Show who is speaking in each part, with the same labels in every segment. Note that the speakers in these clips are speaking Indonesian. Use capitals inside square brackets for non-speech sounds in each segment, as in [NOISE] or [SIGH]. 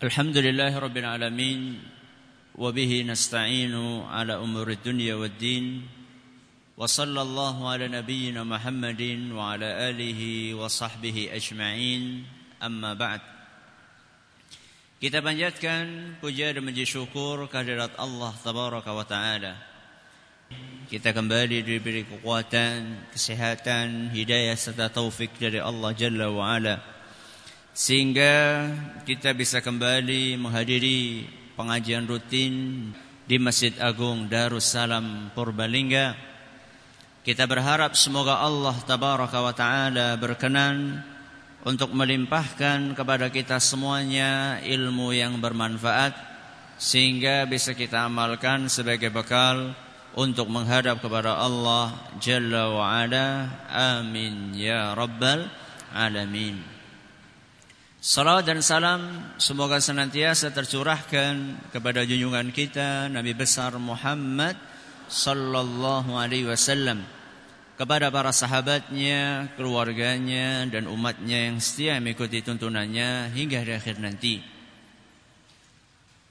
Speaker 1: الحمد لله رب العالمين وبه نستعين على امور الدنيا والدين وصلى الله على نبينا محمد وعلى اله وصحبه اجمعين اما بعد Kita panjatkan puja dan puji syukur kehadirat Allah tabaraka wa taala. Kita kembali diberi kekuatan, kesehatan, hidayah serta taufik dari Allah Jalla wa ala. Sehingga kita bisa kembali menghadiri pengajian rutin di Masjid Agung Darussalam Purbalingga. Kita berharap semoga Allah tabaraka wa taala berkenan untuk melimpahkan kepada kita semuanya ilmu yang bermanfaat sehingga bisa kita amalkan sebagai bekal untuk menghadap kepada Allah Jalla wa Ala. Amin ya rabbal alamin. Salam dan salam semoga senantiasa tercurahkan kepada junjungan kita Nabi besar Muhammad sallallahu alaihi wasallam kepada para sahabatnya, keluarganya dan umatnya yang setia mengikuti tuntunannya hingga di akhir nanti.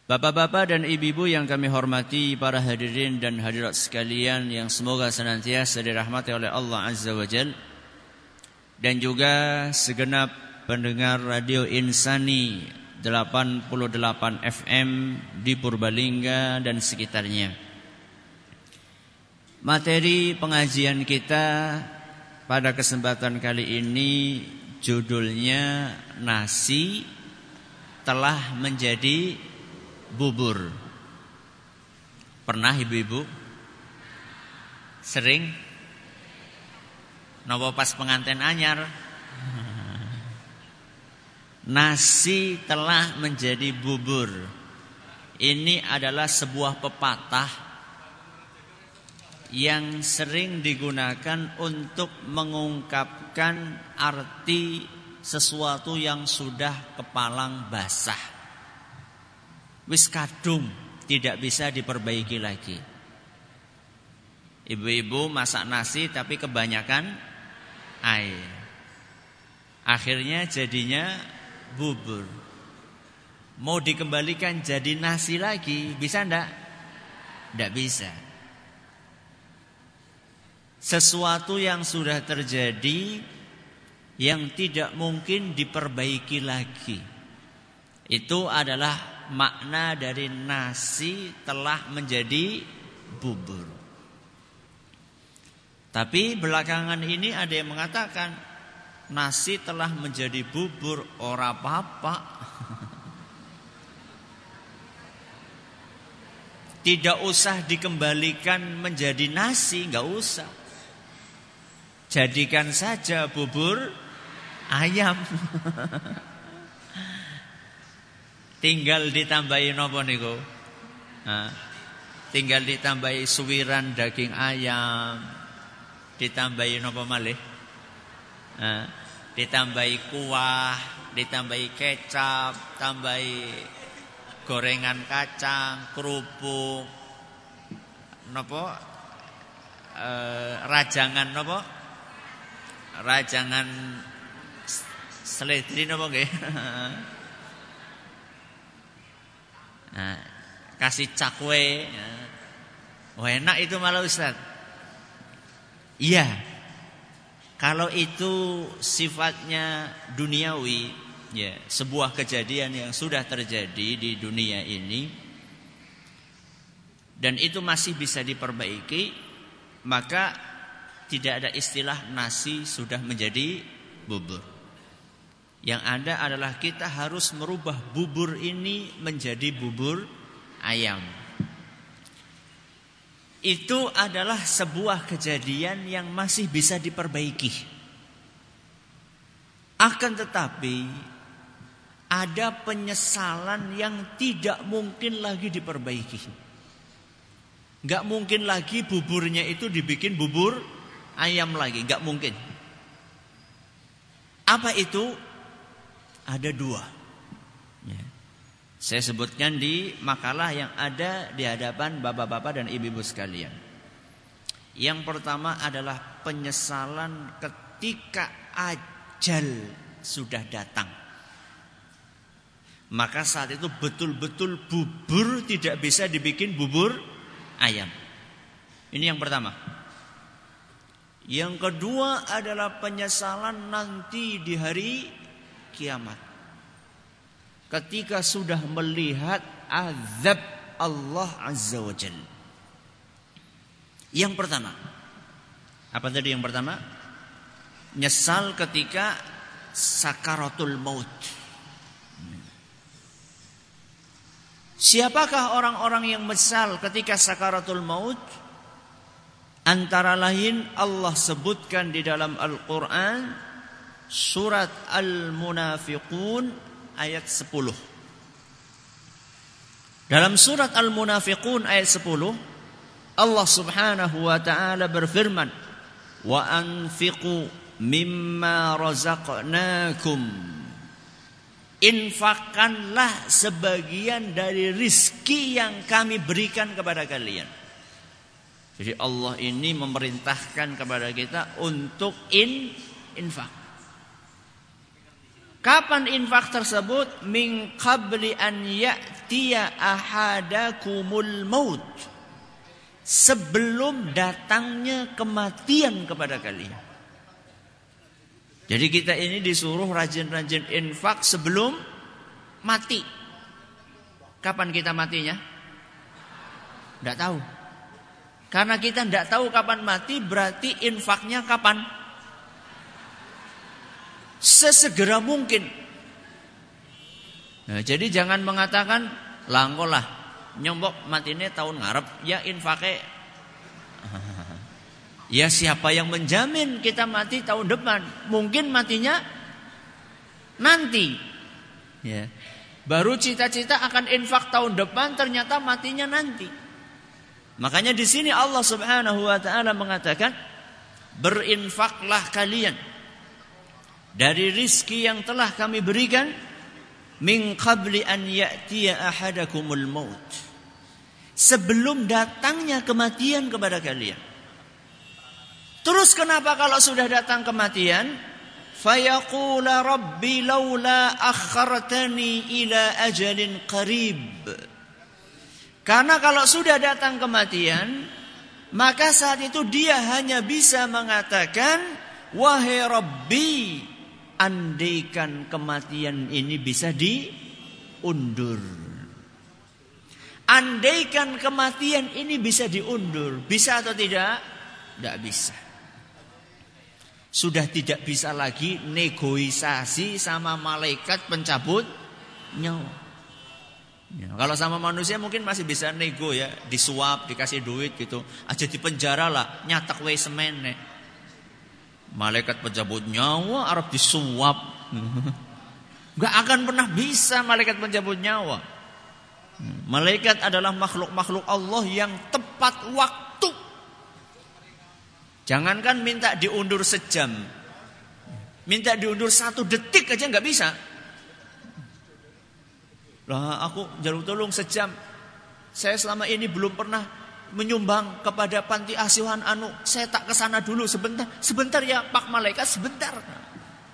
Speaker 1: Bapak-bapak dan ibu-ibu yang kami hormati, para hadirin dan hadirat sekalian yang semoga senantiasa dirahmati oleh Allah Azza wa Jal dan juga segenap pendengar radio Insani 88 FM di Purbalingga dan sekitarnya. Materi pengajian kita pada kesempatan kali ini judulnya nasi telah menjadi bubur. Pernah ibu-ibu sering nopo pas pengantin anyar nasi telah menjadi bubur. Ini adalah sebuah pepatah yang sering digunakan untuk mengungkapkan arti sesuatu yang sudah kepalang basah. Wis kadung tidak bisa diperbaiki lagi. Ibu-ibu masak nasi tapi kebanyakan air. Akhirnya jadinya bubur. Mau dikembalikan jadi nasi lagi, bisa ndak? Ndak bisa. Sesuatu yang sudah terjadi yang tidak mungkin diperbaiki lagi. Itu adalah makna dari nasi telah menjadi bubur. Tapi belakangan ini ada yang mengatakan nasi telah menjadi bubur ora apa-apa. Tidak usah dikembalikan menjadi nasi, nggak usah. Jadikan saja bubur ayam. tinggal ditambahi nopo niku? Tinggal ditambahi suwiran daging ayam. Ditambahi nopo malih? Nah, ditambahi kuah, ditambahi kecap, tambahi gorengan kacang, kerupuk, nopo eh, rajangan nopo rajangan seledri nggih? [LAUGHS] Nah, kasih cakwe. Oh, enak itu malah Ustaz. Iya. Kalau itu sifatnya duniawi, ya, sebuah kejadian yang sudah terjadi di dunia ini dan itu masih bisa diperbaiki, maka tidak ada istilah nasi sudah menjadi bubur. Yang ada adalah kita harus merubah bubur ini menjadi bubur ayam. Itu adalah sebuah kejadian yang masih bisa diperbaiki. Akan tetapi ada penyesalan yang tidak mungkin lagi diperbaiki. Gak mungkin lagi buburnya itu dibikin bubur ayam lagi, nggak mungkin. Apa itu? Ada dua. Ya. Saya sebutkan di makalah yang ada di hadapan bapak-bapak dan ibu-ibu sekalian. Yang pertama adalah penyesalan ketika ajal sudah datang. Maka saat itu betul-betul bubur tidak bisa dibikin bubur ayam. Ini yang pertama. Yang kedua adalah penyesalan nanti di hari kiamat. Ketika sudah melihat azab Allah Azza wa Jalla. Yang pertama. Apa tadi yang pertama? Nyesal ketika sakaratul maut. Siapakah orang-orang yang mesal ketika sakaratul maut? Antara lain Allah sebutkan di dalam Al-Quran Surat Al-Munafiqun ayat 10 Dalam surat Al-Munafiqun ayat 10 Allah subhanahu wa ta'ala berfirman Wa anfiqu mimma razaqnakum Infakkanlah sebagian dari rizki yang kami berikan kepada kalian. Jadi Allah ini memerintahkan kepada kita untuk in infak. Kapan infak tersebut? Min qabli an ya'tiya ahadakumul maut. Sebelum datangnya kematian kepada kalian. Jadi kita ini disuruh rajin-rajin infak sebelum mati. Kapan kita matinya? Tidak tahu. Karena kita tidak tahu kapan mati, berarti infaknya kapan? Sesegera mungkin. Nah, jadi jangan mengatakan langkolah nyombok matinya tahun ngarep ya infaknya [LAUGHS] Ya siapa yang menjamin kita mati tahun depan? Mungkin matinya nanti. Ya. Baru cita-cita akan infak tahun depan ternyata matinya nanti. Makanya di sini Allah Subhanahu wa taala mengatakan berinfaklah kalian dari rizki yang telah kami berikan min qabli an ya'tiya ahadakumul maut. Sebelum datangnya kematian kepada kalian. Terus kenapa kalau sudah datang kematian? Fayaqula rabbi laula akhartani ila ajalin qarib. Karena kalau sudah datang kematian, maka saat itu dia hanya bisa mengatakan, Wahai Rabbi, andaikan kematian ini bisa diundur. Andaikan kematian ini bisa diundur, bisa atau tidak? Tidak bisa sudah tidak bisa lagi negosiasi sama malaikat pencabut nyawa. Ya, kalau sama manusia mungkin masih bisa nego ya, disuap, dikasih duit gitu. Aja di penjara lah, nyatak semene. Malaikat pencabut nyawa Arab disuap. Gak akan pernah bisa malaikat pencabut nyawa. Malaikat adalah makhluk-makhluk Allah yang tepat waktu Jangankan minta diundur sejam. Minta diundur satu detik aja nggak bisa. Lah aku jalur tolong sejam. Saya selama ini belum pernah menyumbang kepada panti asuhan anu. Saya tak ke sana dulu sebentar. Sebentar ya Pak Malaikat sebentar.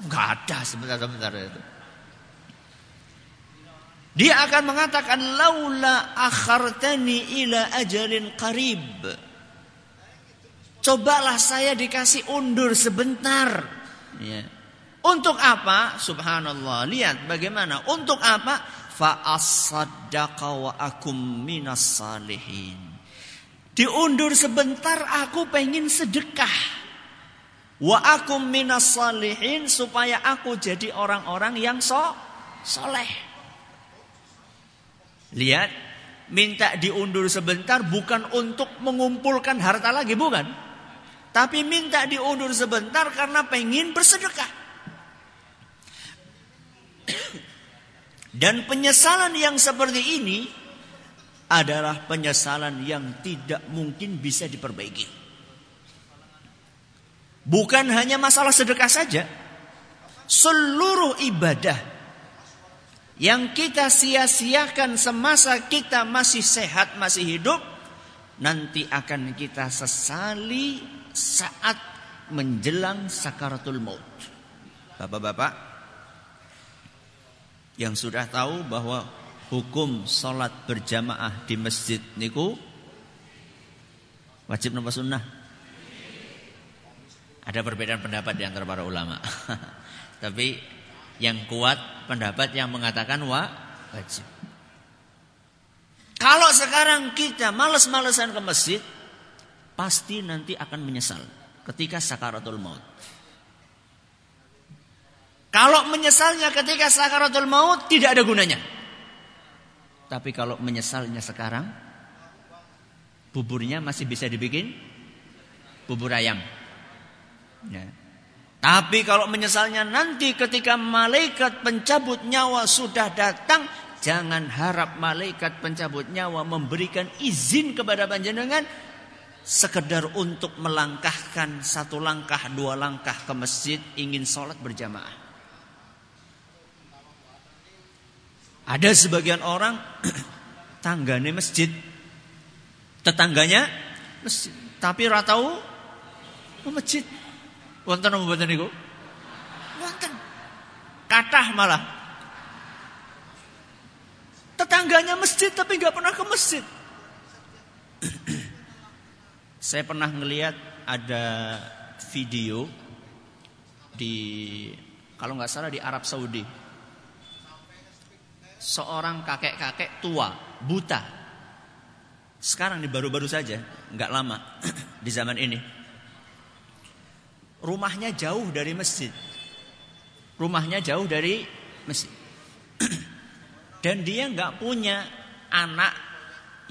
Speaker 1: Enggak ada sebentar-sebentar itu. Dia akan mengatakan laula akhartani ila ajalin qarib. Cobalah saya dikasih undur sebentar. Ya. Untuk apa? Subhanallah. Lihat bagaimana. Untuk apa? Fa'asaddaqa wa akum minas salihin. Diundur sebentar aku pengen sedekah. Wa akum minas salihin supaya aku jadi orang-orang yang so soleh. Lihat, minta diundur sebentar bukan untuk mengumpulkan harta lagi, bukan? Tapi minta diundur sebentar karena pengen bersedekah. [COUGHS] Dan penyesalan yang seperti ini adalah penyesalan yang tidak mungkin bisa diperbaiki. Bukan hanya masalah sedekah saja. Seluruh ibadah yang kita sia-siakan semasa kita masih sehat, masih hidup, nanti akan kita sesali saat menjelang sakaratul maut. Bapak-bapak, yang sudah tahu bahwa hukum sholat berjamaah di masjid niku wajib nomor sunnah. Ada perbedaan pendapat di antara para ulama. [LAUGHS] Tapi yang kuat pendapat yang mengatakan wa wajib. Kalau sekarang kita males-malesan ke masjid, pasti nanti akan menyesal ketika sakaratul maut. Kalau menyesalnya ketika sakaratul maut tidak ada gunanya. Tapi kalau menyesalnya sekarang, buburnya masih bisa dibikin bubur ayam. Ya. Tapi kalau menyesalnya nanti ketika malaikat pencabut nyawa sudah datang, jangan harap malaikat pencabut nyawa memberikan izin kepada panjenengan sekedar untuk melangkahkan satu langkah dua langkah ke masjid ingin sholat berjamaah. Ada sebagian orang [CLEARS THROAT] tanggane masjid, tetangganya masjid, tapi ratau masjid. Wonten apa mboten niku? Wonten. Kathah malah. Tetangganya masjid tapi nggak pernah ke masjid. [CLEARS THROAT] Saya pernah ngelihat ada video di kalau nggak salah di Arab Saudi seorang kakek-kakek tua, buta. Sekarang di baru-baru saja, nggak lama [CLEARS THROAT] di zaman ini. Rumahnya jauh dari masjid. Rumahnya jauh dari masjid. [CLEARS THROAT] Dan dia nggak punya anak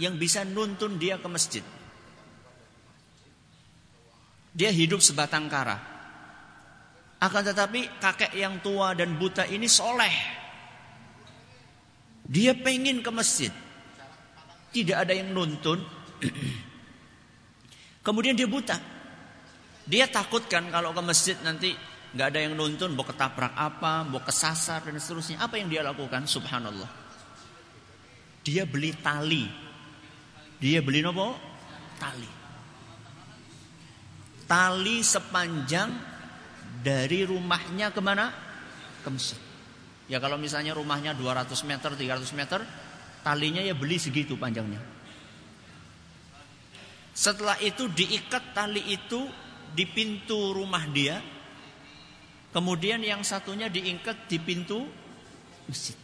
Speaker 1: yang bisa nuntun dia ke masjid. Dia hidup sebatang kara. Akan tetapi kakek yang tua dan buta ini soleh dia pengen ke masjid. Tidak ada yang nuntun. [CLEARS THROAT] Kemudian dia buta. Dia takutkan kalau ke masjid nanti nggak ada yang nuntun, mau ketaprak apa, mau kesasar dan seterusnya. Apa yang dia lakukan? Subhanallah. Dia beli tali. Dia beli nopo? Tali. Tali sepanjang dari rumahnya ke mana? Ke masjid. Ya kalau misalnya rumahnya 200 meter, 300 meter, talinya ya beli segitu panjangnya. Setelah itu diikat tali itu di pintu rumah dia. Kemudian yang satunya diikat di pintu masjid.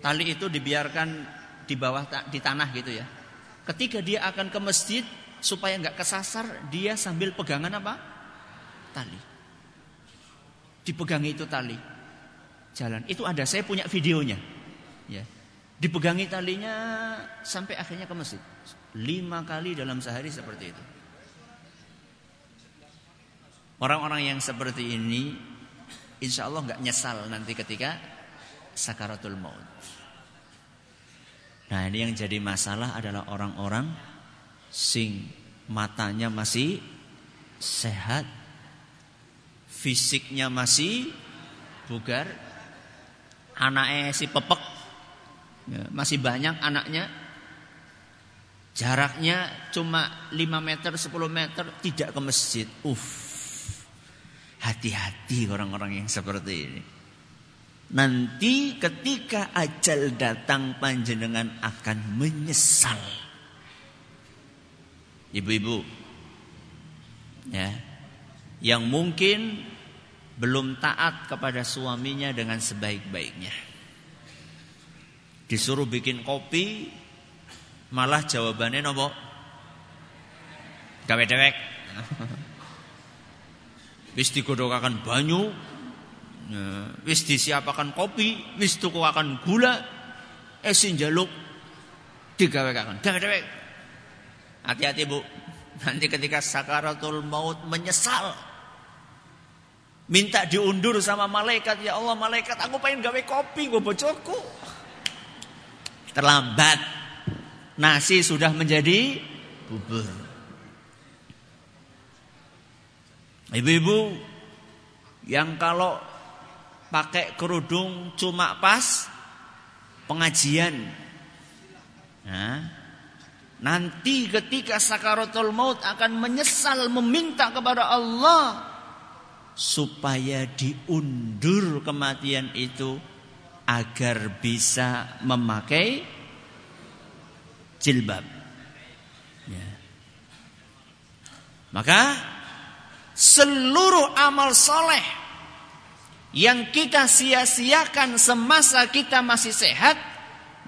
Speaker 1: Tali itu dibiarkan di bawah di tanah gitu ya. Ketika dia akan ke masjid supaya nggak kesasar, dia sambil pegangan apa? Tali dipegangi itu tali. Jalan. Itu ada saya punya videonya. Ya. Dipegangi talinya sampai akhirnya ke masjid. Lima kali dalam sehari seperti itu. Orang-orang yang seperti ini insya Allah nggak nyesal nanti ketika sakaratul maut. Nah ini yang jadi masalah adalah orang-orang sing matanya masih sehat fisiknya masih bugar, anaknya si pepek, ya, masih banyak anaknya, jaraknya cuma 5 meter, 10 meter, tidak ke masjid. Uff, hati-hati orang-orang yang seperti ini. Nanti ketika ajal datang panjenengan akan menyesal. Ibu-ibu, ya, yang mungkin belum taat kepada suaminya dengan sebaik-baiknya. Disuruh bikin kopi, malah jawabannya nopo? Gawe dewek. [LAUGHS] Wis digodokakan banyu, ya, wis disiapakan kopi, wis tukuakan gula, esin jaluk digawekaken. Gawe dewek. Hati-hati Bu. Nanti ketika sakaratul maut menyesal Minta diundur sama malaikat. Ya Allah malaikat aku pengen gawe kopi gue bocoku. Terlambat. Nasi sudah menjadi bubur. Ibu-ibu yang kalau pakai kerudung cuma pas pengajian. Nah, nanti ketika sakaratul maut akan menyesal meminta kepada Allah supaya diundur kematian itu agar bisa memakai jilbab. Ya. Maka seluruh amal soleh yang kita sia-siakan semasa kita masih sehat,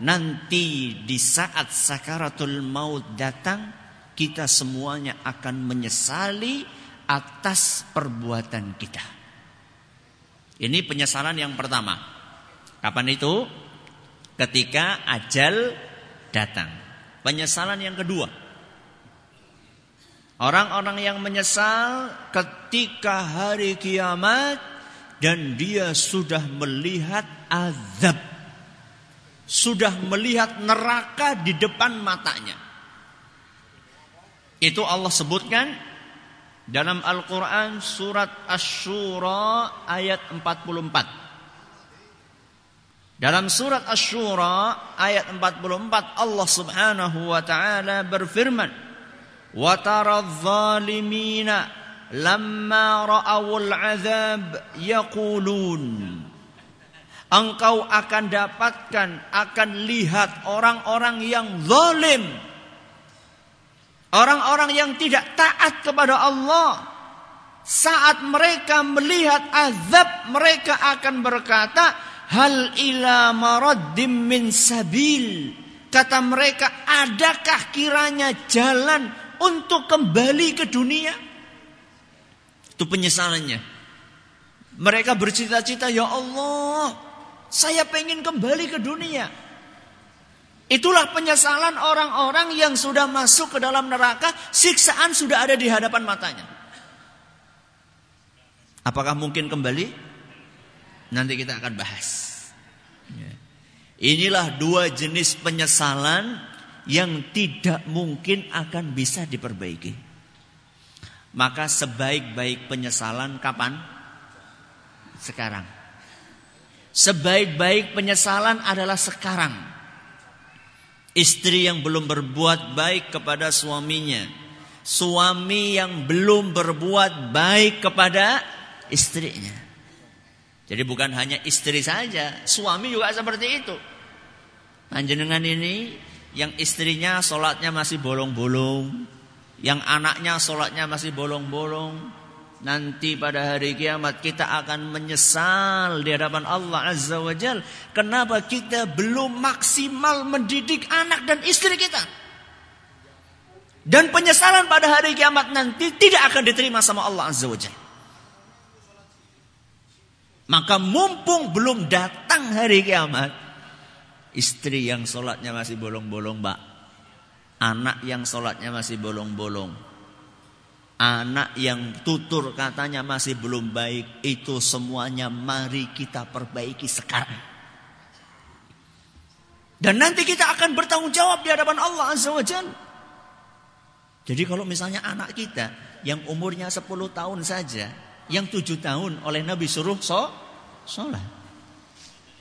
Speaker 1: nanti di saat sakaratul maut datang, kita semuanya akan menyesali atas perbuatan kita. Ini penyesalan yang pertama. Kapan itu? Ketika ajal datang. Penyesalan yang kedua. Orang-orang yang menyesal ketika hari kiamat dan dia sudah melihat azab. Sudah melihat neraka di depan matanya. Itu Allah sebutkan dalam Al-Quran surat Ash-Shura ayat 44. Dalam surat Ash-Shura ayat 44 Allah subhanahu wa ta'ala berfirman. وَتَرَى الظَّالِمِينَ لَمَّا رَأَوُا الْعَذَابِ يَقُولُونَ Engkau akan dapatkan, akan lihat orang-orang yang zalim Orang-orang yang tidak taat kepada Allah saat mereka melihat azab mereka akan berkata hal ila maraddim min sabil. Kata mereka adakah kiranya jalan untuk kembali ke dunia? Itu penyesalannya. Mereka bercita-cita ya Allah saya pengen kembali ke dunia Itulah penyesalan orang-orang yang sudah masuk ke dalam neraka, siksaan sudah ada di hadapan matanya. Apakah mungkin kembali? Nanti kita akan bahas. Ya. Inilah dua jenis penyesalan yang tidak mungkin akan bisa diperbaiki. Maka sebaik-baik penyesalan kapan? Sekarang. Sebaik-baik penyesalan adalah sekarang Istri yang belum berbuat baik kepada suaminya. Suami yang belum berbuat baik kepada istrinya. Jadi bukan hanya istri saja, suami juga seperti itu. Panjenengan ini yang istrinya sholatnya masih bolong-bolong, yang anaknya sholatnya masih bolong-bolong, Nanti pada hari kiamat kita akan menyesal di hadapan Allah Azza wa Jal. Kenapa kita belum maksimal mendidik anak dan istri kita? Dan penyesalan pada hari kiamat nanti tidak akan diterima sama Allah Azza wa Jal. Maka mumpung belum datang hari kiamat. Istri yang sholatnya masih bolong-bolong, mbak. Anak yang sholatnya masih bolong-bolong Anak yang tutur katanya masih belum baik Itu semuanya mari kita perbaiki sekarang. Dan nanti kita akan bertanggung jawab di hadapan Allah Azza wa Jal Jadi kalau misalnya anak kita Yang umurnya 10 tahun saja Yang 7 tahun oleh Nabi suruh so, sholat.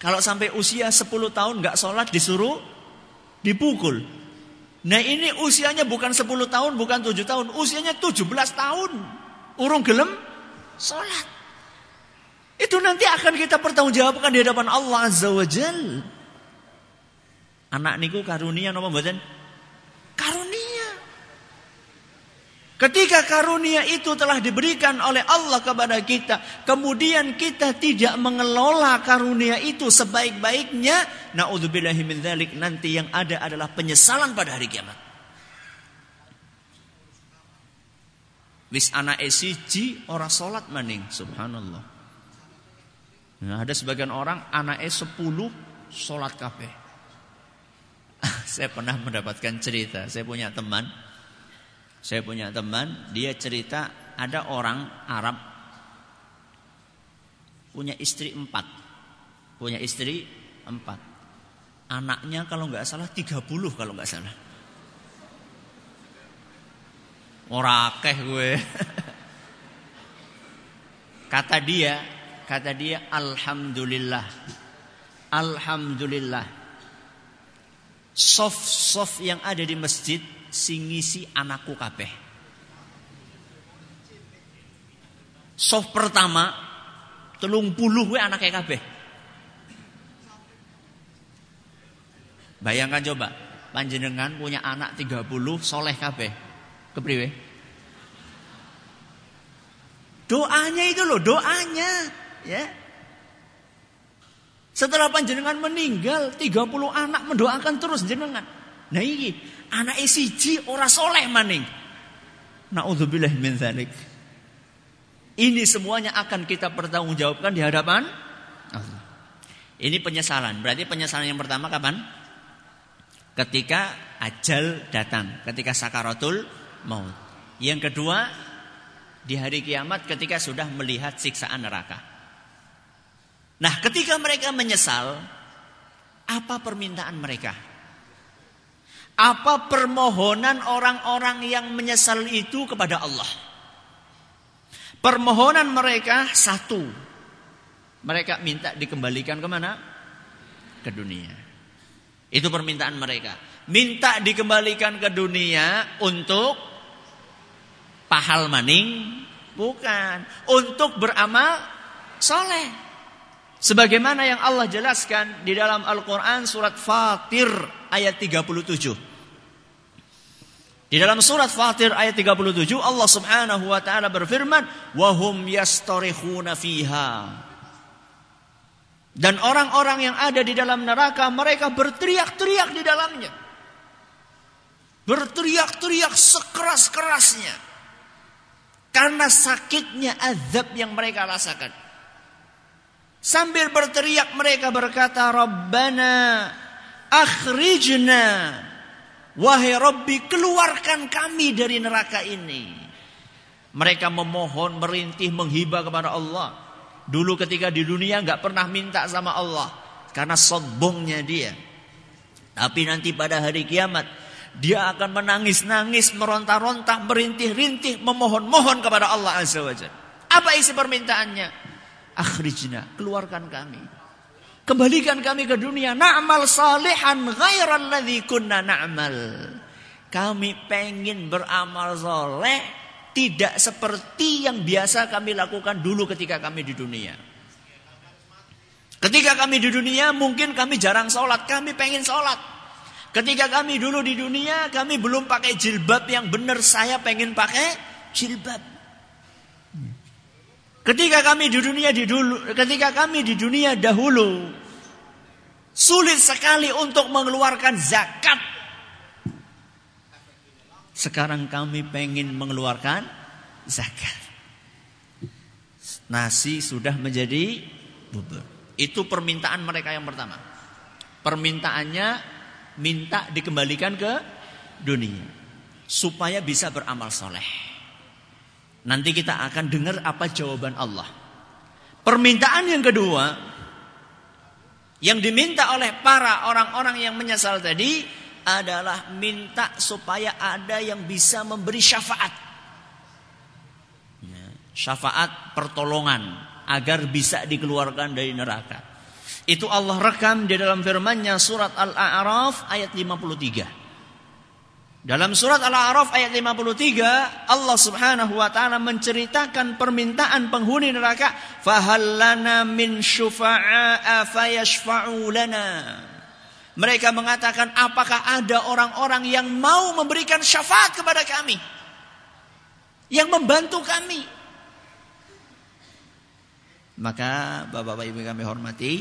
Speaker 1: Kalau sampai usia 10 tahun gak sholat disuruh Dipukul Nah ini usianya bukan 10 tahun, bukan 7 tahun. Usianya 17 tahun. Urung gelem sholat. Itu nanti akan kita pertanggungjawabkan di hadapan Allah Azza wa Jal. Anak niku karunia napa mboten? Karunia. Ketika karunia itu telah diberikan oleh Allah kepada kita, kemudian kita tidak mengelola karunia itu sebaik-baiknya, naudzubillahi min dzalik nanti yang ada adalah penyesalan pada hari kiamat. Wis anak esiji ora salat maning, subhanallah. Nah, ada sebagian orang anak es sepuluh salat kabeh. [LAUGHS] saya pernah mendapatkan cerita, saya punya teman saya punya teman, dia cerita ada orang Arab punya istri empat, punya istri empat. Anaknya kalau nggak salah 30 kalau nggak salah. Orakeh gue. [LAUGHS] kata dia, kata dia alhamdulillah. Alhamdulillah. Soft-soft yang ada di masjid sing ngisi anakku kabeh. Soft pertama telung puluh we anaknya kabeh. Bayangkan coba, panjenengan punya anak 30 soleh kabeh. Kepriwe? Doanya itu loh, doanya, ya. Setelah panjenengan meninggal, 30 anak mendoakan terus jenengan. Nah ini, anak siji ora soleh maning. Naudzubillah min dzalik. Ini semuanya akan kita pertanggungjawabkan di hadapan Allah. Ini penyesalan. Berarti penyesalan yang pertama kapan? Ketika ajal datang, ketika sakaratul maut. Yang kedua, di hari kiamat ketika sudah melihat siksaan neraka. Nah, ketika mereka menyesal, apa permintaan mereka? Apa permohonan orang-orang yang menyesal itu kepada Allah? Permohonan mereka satu. Mereka minta dikembalikan ke mana? Ke dunia. Itu permintaan mereka. Minta dikembalikan ke dunia untuk pahal maning. Bukan. Untuk beramal soleh. Sebagaimana yang Allah jelaskan di dalam Al-Quran surat Fatir ayat 37. Di dalam surat Fatir ayat 37 Allah Subhanahu wa taala berfirman, "Wa hum yastarihuna fiha." Dan orang-orang yang ada di dalam neraka mereka berteriak-teriak di dalamnya. Berteriak-teriak sekeras-kerasnya. Karena sakitnya azab yang mereka rasakan. Sambil berteriak mereka berkata, "Rabbana akhrijna Wahai Rabbi keluarkan kami dari neraka ini. Mereka memohon, merintih, menghibah kepada Allah. Dulu ketika di dunia nggak pernah minta sama Allah. Karena sombongnya dia. Tapi nanti pada hari kiamat. Dia akan menangis-nangis, meronta-ronta, merintih-rintih, memohon-mohon kepada Allah Azza wa Apa isi permintaannya? Akhrijna, keluarkan kami. Kembalikan kami ke dunia. Na'mal salihan ghairal ladzi kunna na'mal. Kami pengen beramal soleh tidak seperti yang biasa kami lakukan dulu ketika kami di dunia. Ketika kami di dunia mungkin kami jarang sholat, kami pengen sholat. Ketika kami dulu di dunia kami belum pakai jilbab yang benar, saya pengen pakai jilbab. Ketika kami di dunia di dulu, ketika kami di dunia dahulu sulit sekali untuk mengeluarkan zakat. Sekarang kami pengen mengeluarkan zakat. Nasi sudah menjadi bubur. Itu permintaan mereka yang pertama. Permintaannya minta dikembalikan ke dunia supaya bisa beramal soleh. Nanti kita akan dengar apa jawaban Allah. Permintaan yang kedua yang diminta oleh para orang-orang yang menyesal tadi adalah minta supaya ada yang bisa memberi syafaat. Ya, syafaat pertolongan agar bisa dikeluarkan dari neraka. Itu Allah rekam di dalam firman-Nya surat Al-A'raf ayat 53. Dalam surat Al-A'raf ayat 53 Allah Subhanahu wa taala menceritakan permintaan penghuni neraka fahallana min syufa'a fayashfa'u lana. Mereka mengatakan apakah ada orang-orang yang mau memberikan syafaat kepada kami? Yang membantu kami? Maka Bapak-bapak Ibu kami hormati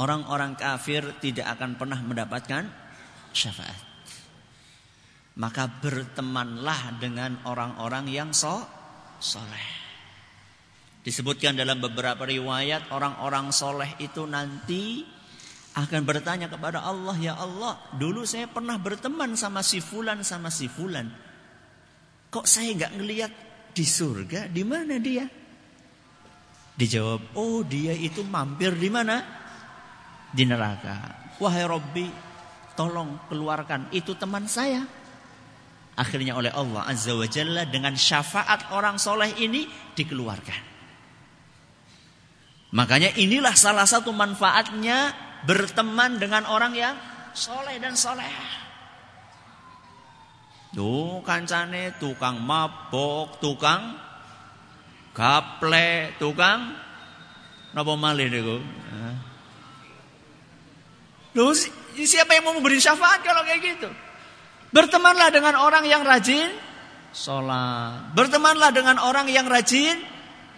Speaker 1: orang-orang kafir tidak akan pernah mendapatkan syafaat maka bertemanlah dengan orang-orang yang so soleh. Disebutkan dalam beberapa riwayat orang-orang soleh itu nanti akan bertanya kepada Allah, ya Allah, dulu saya pernah berteman sama si Fulan sama si Fulan. Kok saya nggak ngelihat di surga? Di mana dia? Dijawab, oh dia itu mampir di mana? Di neraka. Wahai Robbi, tolong keluarkan itu teman saya akhirnya oleh Allah Azza wa Jalla dengan syafaat orang soleh ini dikeluarkan. Makanya inilah salah satu manfaatnya berteman dengan orang yang soleh dan soleh. Tuh kancane tukang mabok, tukang gaple tukang napa malih niku Loh, siapa yang mau memberi syafaat kalau kayak gitu? Bertemanlah dengan orang yang rajin sholat. Bertemanlah dengan orang yang rajin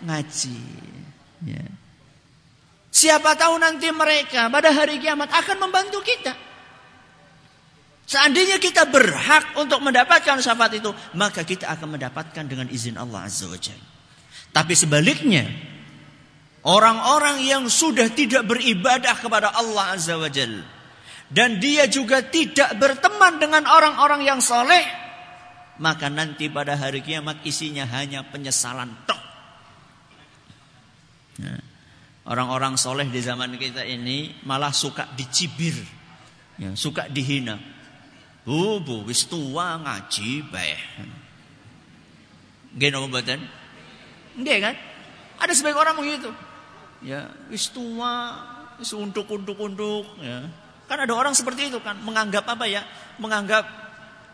Speaker 1: ngaji. Ya. Siapa tahu nanti mereka pada hari kiamat akan membantu kita. Seandainya kita berhak untuk mendapatkan syafaat itu, maka kita akan mendapatkan dengan izin Allah Azza wa Jalla. Tapi sebaliknya, orang-orang yang sudah tidak beribadah kepada Allah Azza wa Jalla dan dia juga tidak berteman dengan orang-orang yang soleh, maka nanti pada hari kiamat isinya hanya penyesalan tok. Nah, orang-orang soleh di zaman kita ini malah suka dicibir, ya, suka dihina. Bu, wis tua ngaji bae. Nggih napa mboten? Nggih kan? Ada sebagian orang begitu. Ya, wis tua, wis unduk-unduk-unduk ya. Kan ada orang seperti itu kan, menganggap apa ya? Menganggap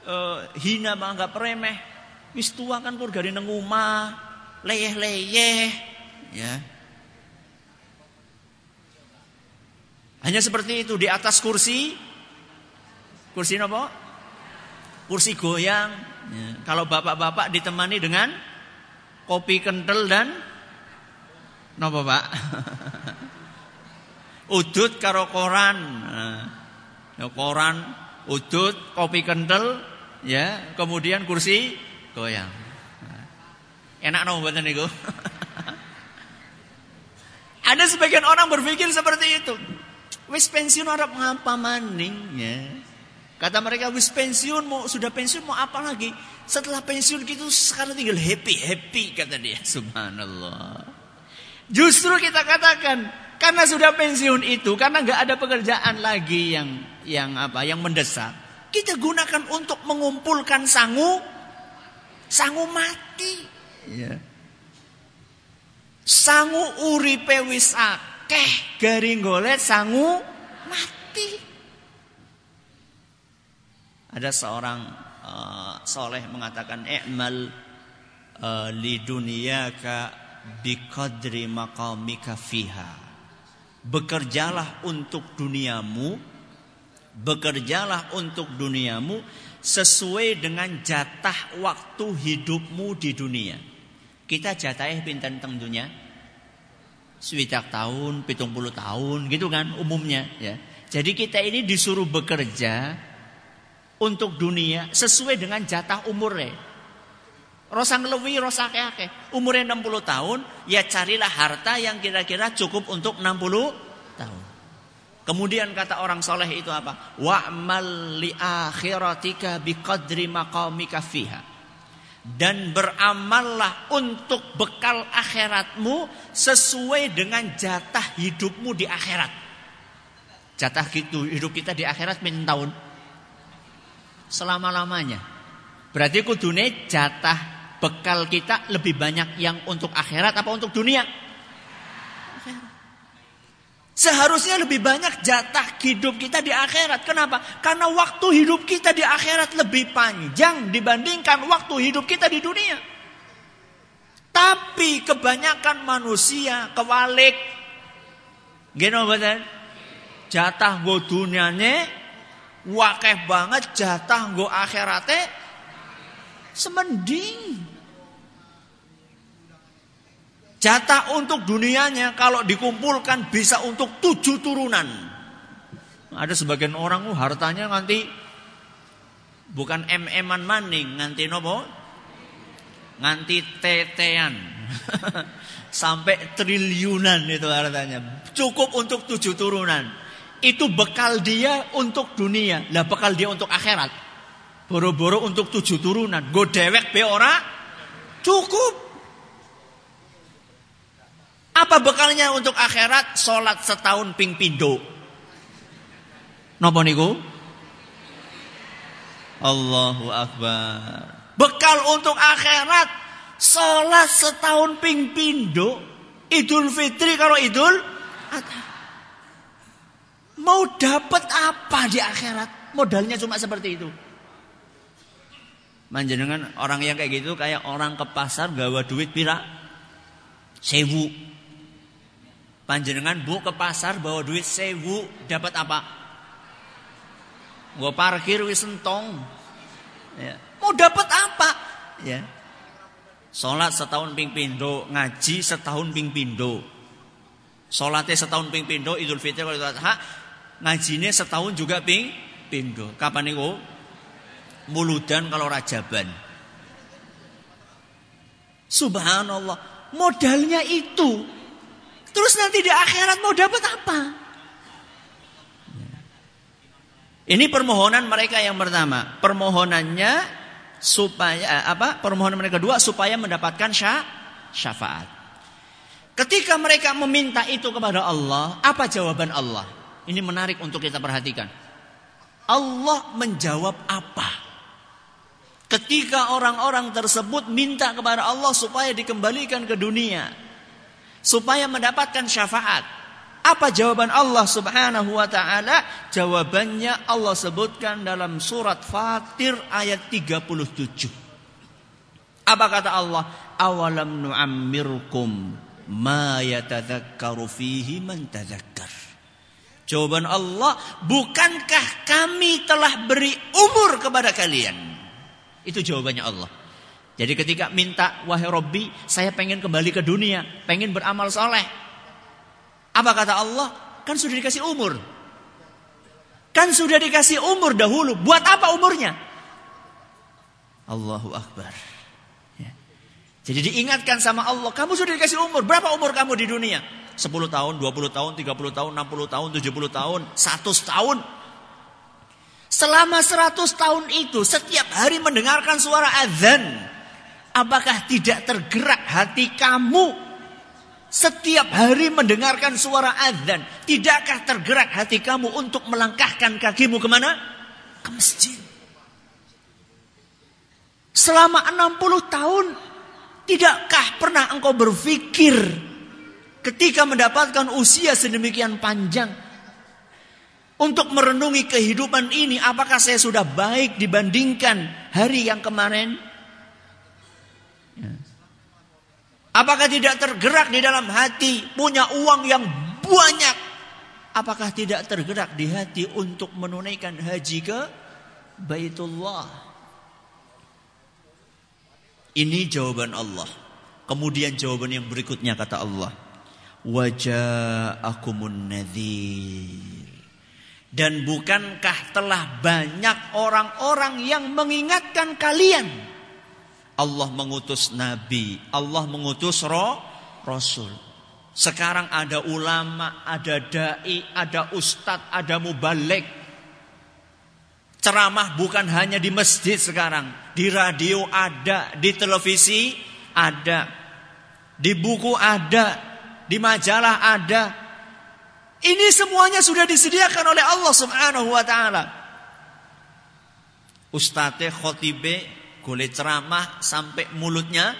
Speaker 1: uh, hina, menganggap remeh. Wis tua kan pur dari nang omah, leyeh-leyeh, ya. Hanya seperti itu di atas kursi. Kursi apa? kursi goyang. Ya. Kalau bapak-bapak ditemani dengan kopi kental dan nopo pak? [LAUGHS] udut karo koran. Nah, ya, koran, udut, kopi kental, ya, kemudian kursi goyang. Nah, enak nopo buatan niku? [LAUGHS] Ada sebagian orang berpikir seperti itu. Wis pensiun Arab ngapa maning ya. Kata mereka wis pensiun mau sudah pensiun mau apa lagi? Setelah pensiun gitu sekarang tinggal happy happy kata dia. [LAUGHS] Subhanallah. Justru kita katakan karena sudah pensiun itu karena nggak ada pekerjaan lagi yang yang apa yang mendesak. Kita gunakan untuk mengumpulkan sangu sangu mati. Ya. Sangu uripe wis akeh garing golet sangu mati. Ada seorang uh, soleh mengatakan i'mal uh, li dunyaka biqadri maqamika fiha. Bekerjalah untuk duniamu, bekerjalah untuk duniamu sesuai dengan jatah waktu hidupmu di dunia. Kita jatahnya pinten teng dunia? Swidak tahun, pitung puluh tahun, gitu kan umumnya ya. Jadi kita ini disuruh bekerja untuk dunia sesuai dengan jatah umurnya. Rosa ngelewi, rosa keke. Umurnya 60 tahun, ya carilah harta yang kira-kira cukup untuk 60 tahun. Kemudian kata orang soleh itu apa? Wa'mal li akhiratika biqadri maqamika fiha. Dan beramallah untuk bekal akhiratmu sesuai dengan jatah hidupmu di akhirat. Jatah gitu hidup kita di akhirat min tahun selama-lamanya. Berarti kudune jatah bekal kita lebih banyak yang untuk akhirat apa untuk dunia? Seharusnya lebih banyak jatah hidup kita di akhirat. Kenapa? Karena waktu hidup kita di akhirat lebih panjang dibandingkan waktu hidup kita di dunia. Tapi kebanyakan manusia kewalik. Gino betul? Jatah go dunianya wakeh banget jatah nggo akhirate semending. Jatah untuk dunianya kalau dikumpulkan bisa untuk tujuh turunan. Ada sebagian orang uh, hartanya nanti bukan mm-an maning, nganti nopo? Nganti tetean. [LAUGHS] Sampai triliunan itu hartanya. Cukup untuk tujuh turunan. Itu bekal dia untuk dunia. Lah bekal dia untuk akhirat. Boro-boro untuk tujuh turunan. Go dewek be ora cukup. Apa bekalnya untuk akhirat? Salat setahun ping pindo. Napa niku? Allahu Akbar. Bekal untuk akhirat salat setahun ping pindo. Idul Fitri kalau Idul. Mau dapat apa di akhirat? Modalnya cuma seperti itu. Manjenengan orang yang kayak gitu kayak orang ke pasar gawa duit pira? Sewu. Panjenengan bu ke pasar bawa duit sewu dapat apa? Gua parkir wis entong. Ya. Mau dapat apa? Ya. Salat setahun ping pindo, ngaji setahun ping pindo. Salatnya setahun ping pindo, Idul Fitri kalau Adha, ngajine setahun juga ping pindo. Kapan niku? Muludan kalau rajaban. Subhanallah, modalnya itu. Terus nanti di akhirat mau dapat apa? Ini permohonan mereka yang pertama. Permohonannya supaya apa? Permohonan mereka kedua supaya mendapatkan sya, syafaat. Ketika mereka meminta itu kepada Allah, apa jawaban Allah? Ini menarik untuk kita perhatikan. Allah menjawab apa? Ketika orang-orang tersebut minta kepada Allah supaya dikembalikan ke dunia, supaya mendapatkan syafaat. Apa jawaban Allah Subhanahu wa taala? Jawabannya Allah sebutkan dalam surat Fatir ayat 37. Apa kata Allah? Awalam nu'ammirkum ma yatadzakkaru fihi man tadzakkar. Jawaban Allah, bukankah kami telah beri umur kepada kalian? Itu jawabannya Allah. Jadi ketika minta, wahai Robbi, saya pengen kembali ke dunia, pengen beramal soleh. Apa kata Allah? Kan sudah dikasih umur. Kan sudah dikasih umur dahulu. Buat apa umurnya? Allahu Akbar. Ya. Jadi diingatkan sama Allah, kamu sudah dikasih umur. Berapa umur kamu di dunia? 10 tahun, 20 tahun, 30 tahun, 60 tahun, 70 tahun, 100 tahun. Selama seratus tahun itu setiap hari mendengarkan suara azan. Apakah tidak tergerak hati kamu setiap hari mendengarkan suara azan? Tidakkah tergerak hati kamu untuk melangkahkan kakimu ke mana? Ke masjid. Selama 60 tahun tidakkah pernah engkau berpikir ketika mendapatkan usia sedemikian panjang untuk merenungi kehidupan ini, apakah saya sudah baik dibandingkan hari yang kemarin? Ya. Apakah tidak tergerak di dalam hati punya uang yang banyak? Apakah tidak tergerak di hati untuk menunaikan haji ke Baitullah? Ini jawaban Allah. Kemudian jawaban yang berikutnya kata Allah. Wajah akumun nadhir. Dan bukankah telah banyak orang-orang yang mengingatkan kalian? Allah mengutus nabi, Allah mengutus roh, rasul. Sekarang ada ulama, ada dai, ada ustadz, ada mubalik. Ceramah bukan hanya di masjid sekarang, di radio ada, di televisi ada, di buku ada, di majalah ada, ini semuanya sudah disediakan oleh Allah Subhanahu wa taala. Ustate khotibe boleh ceramah sampai mulutnya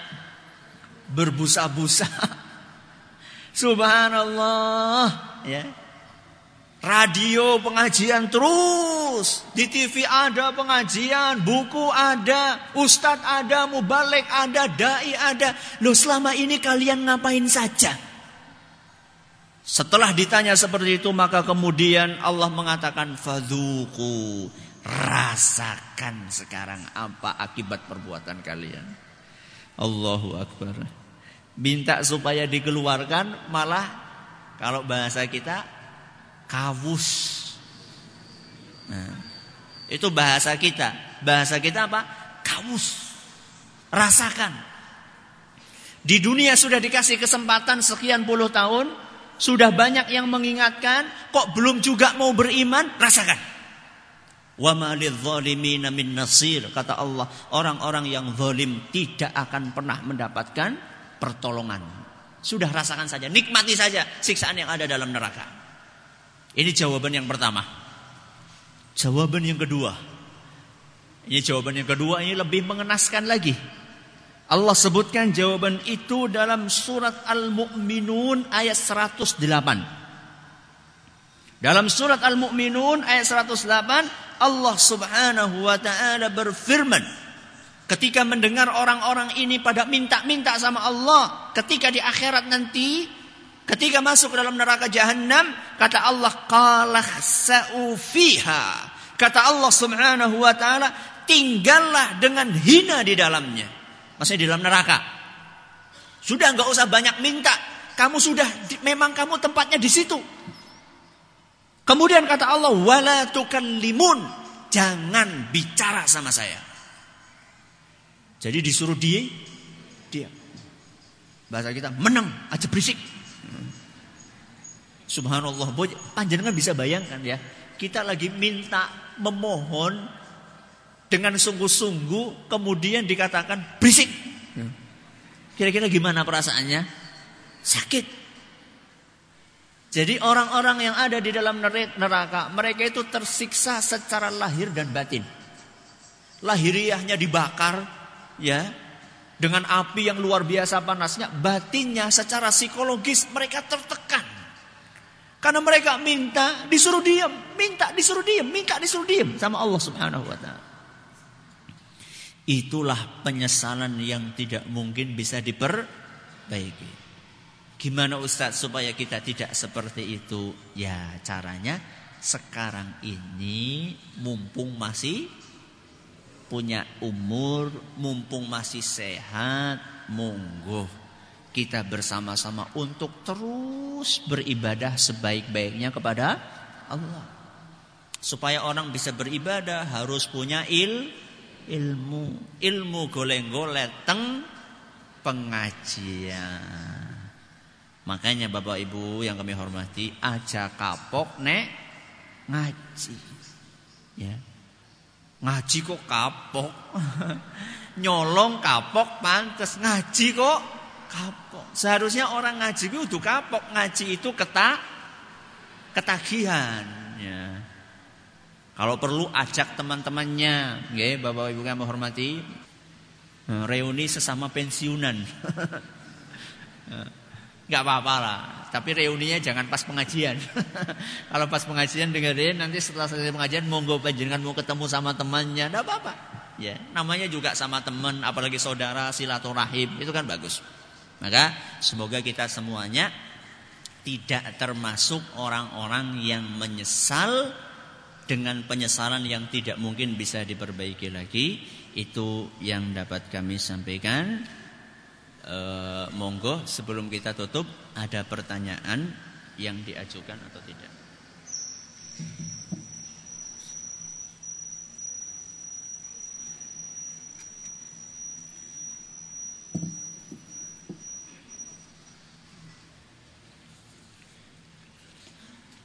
Speaker 1: berbusa-busa. [LAUGHS] Subhanallah, ya. Radio pengajian terus Di TV ada pengajian Buku ada Ustadz ada Mubalik ada Dai ada Loh selama ini kalian ngapain saja setelah ditanya seperti itu maka kemudian Allah mengatakan fadzuku rasakan sekarang apa akibat perbuatan kalian. Allahu akbar. Minta supaya dikeluarkan malah kalau bahasa kita kawus. Nah, itu bahasa kita. Bahasa kita apa? Kawus. Rasakan. Di dunia sudah dikasih kesempatan sekian puluh tahun, sudah banyak yang mengingatkan, kok belum juga mau beriman? Rasakan. Wa min nasir kata Allah, orang-orang yang zalim tidak akan pernah mendapatkan pertolongan. Sudah rasakan saja, nikmati saja siksaan yang ada dalam neraka. Ini jawaban yang pertama. Jawaban yang kedua. Ini jawaban yang kedua ini lebih mengenaskan lagi. Allah sebutkan jawaban itu dalam surat Al-Mu'minun ayat 108. Dalam surat Al-Mu'minun ayat 108 Allah Subhanahu wa taala berfirman Ketika mendengar orang-orang ini pada minta-minta sama Allah, ketika di akhirat nanti, ketika masuk ke dalam neraka jahanam, kata Allah, qalah sa'ufiha. Kata Allah Subhanahu wa taala, tinggallah dengan hina di dalamnya. Maksudnya di dalam neraka. Sudah nggak usah banyak minta, kamu sudah memang kamu tempatnya di situ. Kemudian kata Allah, wala tukallimun, jangan bicara sama saya. Jadi disuruh dia, dia. Bahasa kita menang aja berisik. Subhanallah, panjenengan bisa bayangkan ya. Kita lagi minta memohon dengan sungguh-sungguh kemudian dikatakan berisik. Kira-kira gimana perasaannya? Sakit. Jadi orang-orang yang ada di dalam neraka, mereka itu tersiksa secara lahir dan batin. Lahiriahnya dibakar, ya dengan api yang luar biasa panasnya, batinnya secara psikologis mereka tertekan. Karena mereka minta disuruh diam, minta disuruh diam, minta disuruh diam sama Allah Subhanahu wa taala. Itulah penyesalan yang tidak mungkin bisa diperbaiki. Gimana Ustadz supaya kita tidak seperti itu? Ya caranya sekarang ini mumpung masih punya umur, mumpung masih sehat, monggo kita bersama-sama untuk terus beribadah sebaik-baiknya kepada Allah. Supaya orang bisa beribadah harus punya il ilmu, ilmu goleng-golek teng pengajian. Makanya Bapak Ibu yang kami hormati, aja kapok nek ngaji. Ya, Ngaji kok kapok. [LAUGHS] Nyolong kapok pantas ngaji kok kapok. Seharusnya orang ngaji itu kapok. Ngaji itu ketak ketagihan ya. Kalau perlu ajak teman-temannya, nggih Bapak Ibu kami hormati. Reuni sesama pensiunan. [LAUGHS] nggak apa-apa lah. Tapi reuninya jangan pas pengajian. [LAUGHS] Kalau pas pengajian dengerin nanti setelah selesai pengajian monggo panjenengan mau ketemu sama temannya, enggak apa-apa. Ya, namanya juga sama teman, apalagi saudara silaturahim, itu kan bagus. Maka semoga kita semuanya tidak termasuk orang-orang yang menyesal dengan penyesalan yang tidak mungkin bisa diperbaiki lagi. Itu yang dapat kami sampaikan e, monggo sebelum kita tutup ada pertanyaan yang diajukan atau tidak?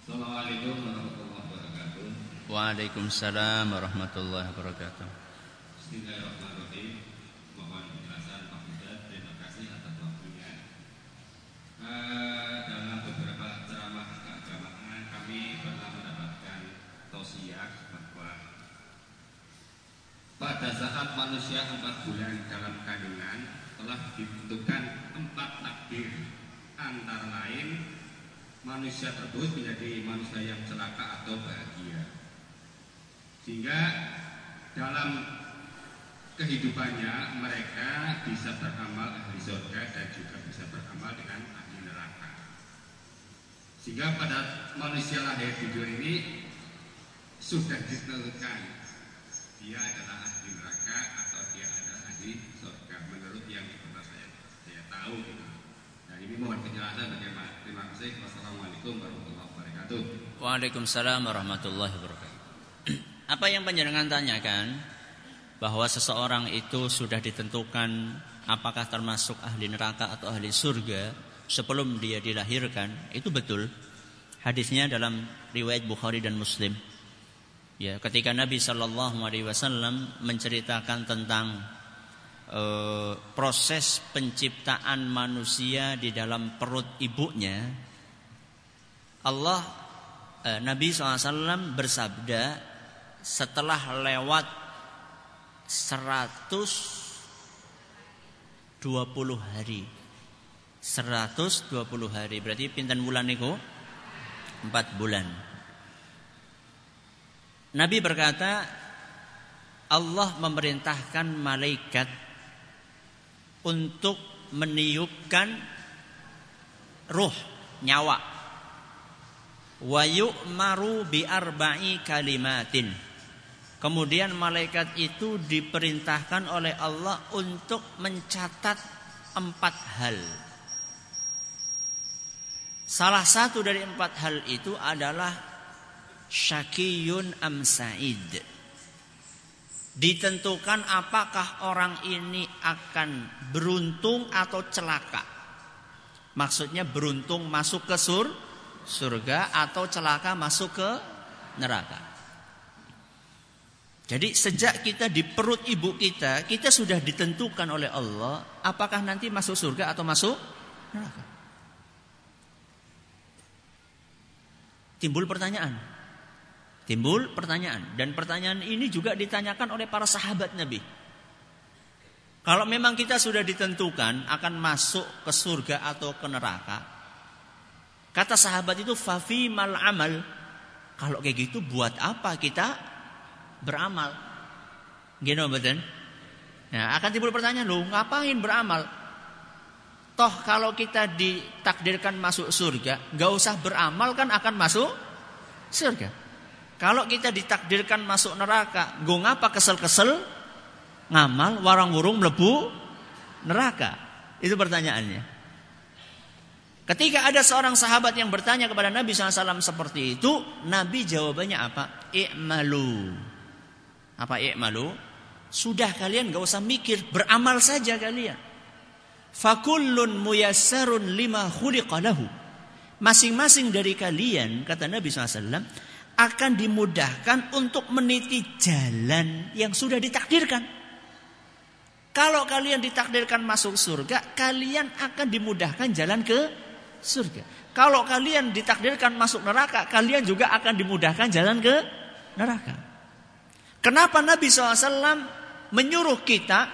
Speaker 1: Assalamualaikum warahmatullahi wabarakatuh. Waalaikumsalam warahmatullahi wabarakatuh. Bismillahirrahmanirrahim.
Speaker 2: Dalam beberapa ceramah keagamaan kami pernah mendapatkan tausiah bahwa pada saat manusia empat bulan dalam kandungan telah ditentukan empat takdir antara lain manusia tersebut menjadi manusia yang celaka atau bahagia. Sehingga dalam kehidupannya mereka bisa beramal ahli surga dan juga bisa beramal dengan sehingga pada manusia lahir di dunia ini sudah ditentukan dia adalah ahli neraka atau dia adalah ahli surga menurut yang pernah saya saya tahu gitu. Dan ini mohon penjelasan bagaimana. Terima kasih. Wassalamualaikum warahmatullahi wabarakatuh.
Speaker 3: Waalaikumsalam warahmatullahi wabarakatuh. [CLEARS THROAT] Apa yang penjenengan tanyakan bahwa seseorang itu sudah ditentukan apakah termasuk ahli neraka atau ahli surga sebelum dia dilahirkan itu betul. Hadisnya dalam riwayat Bukhari dan Muslim. Ya, ketika Nabi Shallallahu Alaihi Wasallam menceritakan tentang uh, proses penciptaan manusia di dalam perut ibunya, Allah uh, Nabi SAW bersabda setelah lewat 120 hari 120 hari. Berarti pinten bulan niku? 4 bulan. Nabi berkata
Speaker 1: Allah memerintahkan malaikat untuk meniupkan ruh nyawa. Wa yu'maru bi arba'i kalimatin. Kemudian malaikat itu diperintahkan oleh Allah untuk mencatat empat hal salah satu dari empat hal itu adalah syakiyun am sa'id ditentukan apakah orang ini akan beruntung atau celaka. Maksudnya beruntung masuk ke sur, surga atau celaka masuk ke neraka. Jadi sejak kita di perut ibu kita, kita sudah ditentukan oleh Allah apakah nanti masuk surga atau masuk neraka. Timbul pertanyaan, Timbul pertanyaan dan pertanyaan ini juga ditanyakan oleh para sahabat Nabi. Kalau memang kita sudah ditentukan akan masuk ke surga atau ke neraka, kata sahabat itu fafi mal amal. Kalau kayak gitu buat apa kita beramal? Gini betul? Ya, akan timbul pertanyaan loh, ngapain beramal? Toh kalau kita ditakdirkan masuk surga, nggak usah beramal kan akan masuk surga. Kalau kita ditakdirkan masuk neraka, gue ngapa kesel-kesel ngamal warang wurung melebu neraka? Itu pertanyaannya. Ketika ada seorang sahabat yang bertanya kepada Nabi SAW seperti itu, Nabi jawabannya apa? I'malu. Apa i'malu? Sudah kalian gak usah mikir, beramal saja kalian. Fakullun muyassarun lima khuliqalahu. Masing-masing dari kalian, kata Nabi SAW, akan dimudahkan untuk meniti jalan yang sudah ditakdirkan. Kalau kalian ditakdirkan masuk surga, kalian akan dimudahkan jalan ke surga. Kalau kalian ditakdirkan masuk neraka, kalian juga akan dimudahkan jalan ke neraka. Kenapa Nabi SAW menyuruh kita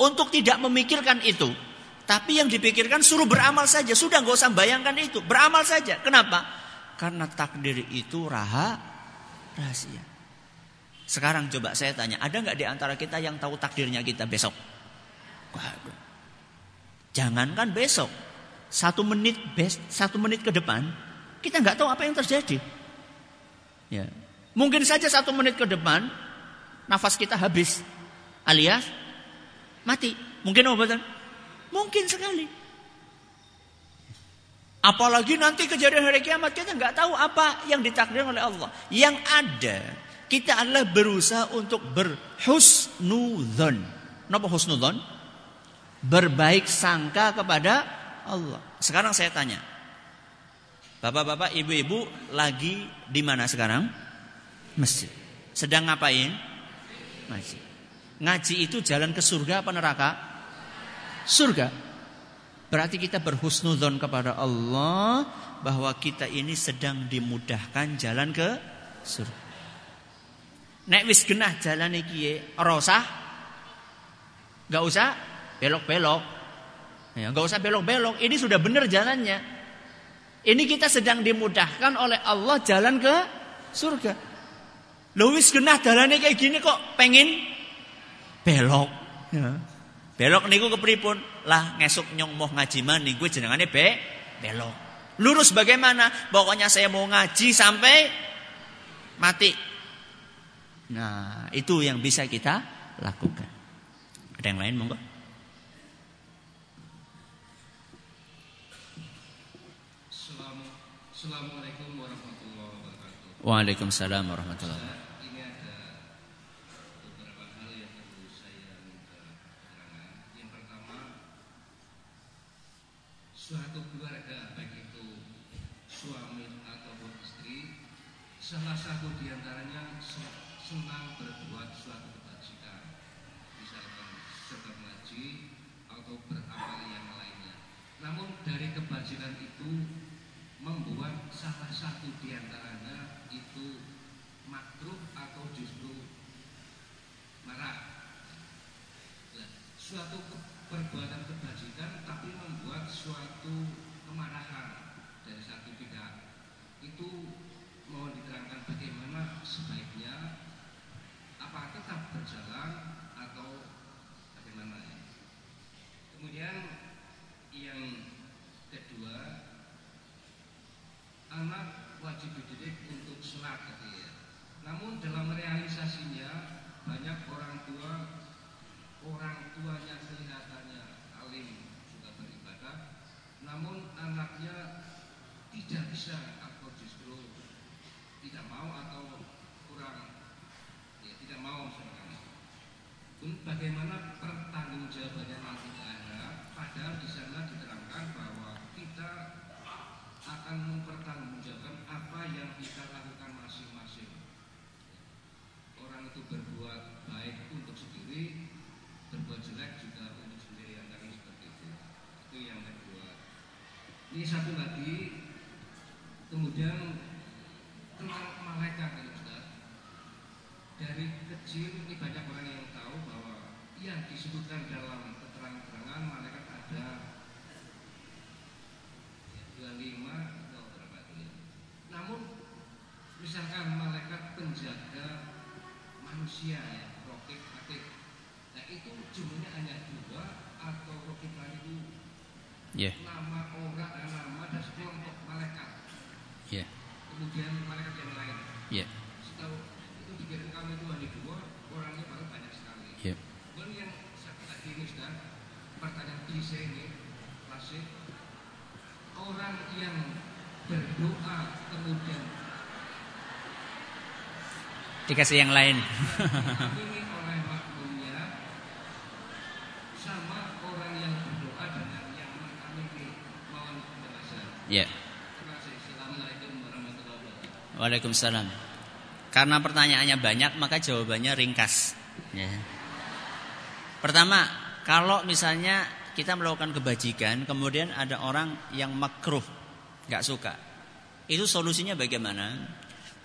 Speaker 1: untuk tidak memikirkan itu? Tapi yang dipikirkan suruh beramal saja. Sudah nggak usah bayangkan itu. Beramal saja. Kenapa? Karena takdir itu raha, rahasia. Sekarang coba saya tanya, ada nggak di antara kita yang tahu takdirnya kita besok? Jangankan besok, satu menit best, satu menit ke depan, kita nggak tahu apa yang terjadi. Ya. Mungkin saja satu menit ke depan, nafas kita habis, alias mati. Mungkin betul? Mungkin sekali. Apalagi nanti kejadian hari kiamat kita nggak tahu apa yang ditakdirkan oleh Allah. Yang ada kita adalah berusaha untuk berhusnudzon. Kenapa husnudzon? Berbaik sangka kepada Allah. Sekarang saya tanya. Bapak-bapak, ibu-ibu lagi di mana sekarang? Masjid. Sedang ngapain? Masjid. Ngaji itu jalan ke surga apa neraka? Surga. Berarti kita berhusnudon kepada Allah bahwa kita ini sedang dimudahkan jalan ke surga. Nek wis genah jalan iki rosah Gak usah belok-belok. Ya, gak usah belok-belok. Ini sudah benar jalannya. Ini kita sedang dimudahkan oleh Allah jalan ke surga. Lo wis genah jalannya kayak gini kok pengen belok. Ya. Belok niku kepripun? Lah ngesuk nyong mau ngaji mani gue jenengane be belok. Lurus bagaimana? Pokoknya saya mau ngaji sampai mati. Nah, itu yang bisa kita lakukan. Ada yang lain monggo?
Speaker 2: Assalamualaikum warahmatullahi wabarakatuh.
Speaker 1: Waalaikumsalam warahmatullahi wabarakatuh.
Speaker 2: Suatu keluarga baik itu suami ataupun istri salah satu di antaranya senang berbuat suatu kebajikan. Misalkan serta mengaji atau beramal yang lainnya. Namun dari kebajikan itu membuat salah satu di antaranya itu makruh atau justru marah. Nah, suatu perbuatan kebajikan tapi membuat suatu kemarahan dari satu pihak. Itu mohon diterangkan bagaimana sebaiknya apa tetap berjalan
Speaker 4: atau bagaimana ya. Kemudian yang kedua anak wajib dididik untuk selat gitu ya. Namun dalam realisasinya banyak orang tua orang tuanya kelihatannya alim sudah beribadah, namun anaknya tidak bisa atau justru tidak mau atau kurang ya tidak mau misalkan. Bagaimana pertanggungjawabannya nanti akhirat? Padahal di sana diterangkan bahwa kita akan mempertanggungjawabkan apa yang kita lakukan masing-masing. Orang itu berbuat baik untuk sendiri, berbuat jelek juga untuk sendiri antara seperti itu. Itu yang kedua. Ini satu lagi, kemudian tentang malaikat ini Ustaz. Dari kecil ini banyak orang yang tahu bahwa yang disebutkan dalam keterangan-keterangan malaikat ada 25 atau berapa itu ya. Namun misalkan malaikat penjaga manusia ya, rokib atid. Nah itu jumlahnya hanya dua atau rokib itu
Speaker 1: Ya,
Speaker 4: nama orang dan nama dan sekelompok malaikat.
Speaker 1: ya,
Speaker 4: Kemudian malaikat yang lain.
Speaker 1: ya,
Speaker 4: Setahu itu dikirimkan itu hanya dua, orangnya baru banyak sekali.
Speaker 1: ya.
Speaker 4: Kemudian yang tadi ini sudah pertanyaan klise ini klasik orang yang berdoa kemudian
Speaker 1: Dikasih yang lain. [LAUGHS]
Speaker 4: diamini oleh makmumnya sama orang yang berdoa dengan yang mengamini mohon penjelasan.
Speaker 1: Ya. Waalaikumsalam. Karena pertanyaannya banyak, maka jawabannya ringkas. Ya. Pertama, kalau misalnya kita melakukan kebajikan, kemudian ada orang yang makruh, nggak suka, itu solusinya bagaimana?